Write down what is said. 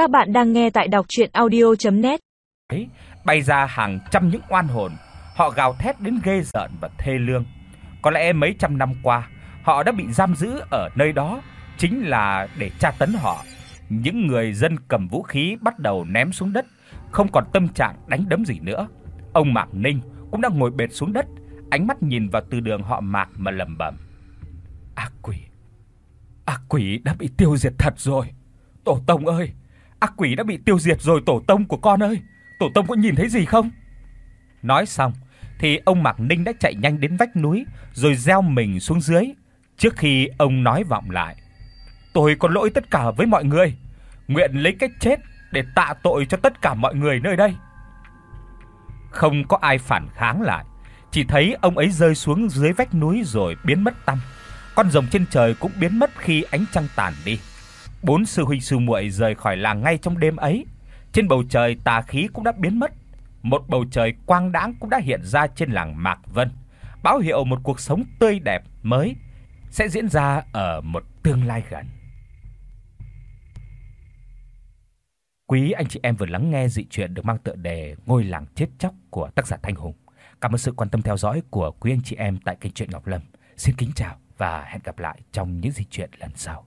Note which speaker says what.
Speaker 1: Các bạn đang nghe tại đọc docchuyenaudio.net.
Speaker 2: ấy bay ra hàng trăm những oan hồn, họ gào thét đến ghê rợn và thê lương. Có lẽ mấy trăm năm qua, họ đã bị giam giữ ở nơi đó chính là để tra tấn họ. Những người dân cầm vũ khí bắt đầu ném xuống đất, không còn tâm trạng đánh đấm gì nữa. Ông Mạc Ninh cũng đang ngồi bệt xuống đất, ánh mắt nhìn vào từ đường họ Mạc mà lẩm bẩm. Ác quỷ. Ác quỷ đã bị tiêu diệt thật rồi. Tổ tông ơi, ác quỷ đã bị tiêu diệt rồi tổ tông của con ơi. Tổ tông có nhìn thấy gì không? Nói xong thì ông Mạc Ninh đã chạy nhanh đến vách núi rồi gieo mình xuống dưới, trước khi ông nói vọng lại. Tôi có lỗi tất cả với mọi người, nguyện lấy cái chết để tạ tội cho tất cả mọi người nơi đây. Không có ai phản kháng lại, chỉ thấy ông ấy rơi xuống dưới vách núi rồi biến mất tăm. Con rồng trên trời cũng biến mất khi ánh trăng tàn đi. Bốn sư huynh sư muội rời khỏi làng ngay trong đêm ấy. Trên bầu trời tà khí cũng đã biến mất. Một bầu trời quang đãng cũng đã hiện ra trên làng Mạc Vân, báo hiệu một cuộc sống tươi đẹp mới sẽ diễn ra ở một tương lai gần. Quý anh chị em vừa lắng nghe dị truyện được mang tựa đề Ngôi làng chết chóc của tác giả Thanh Hùng. Cảm ơn sự quan tâm theo dõi của quý anh chị em tại kênh truyện Ngọc Lâm. Xin kính chào và hẹn gặp lại trong những dị truyện lần sau.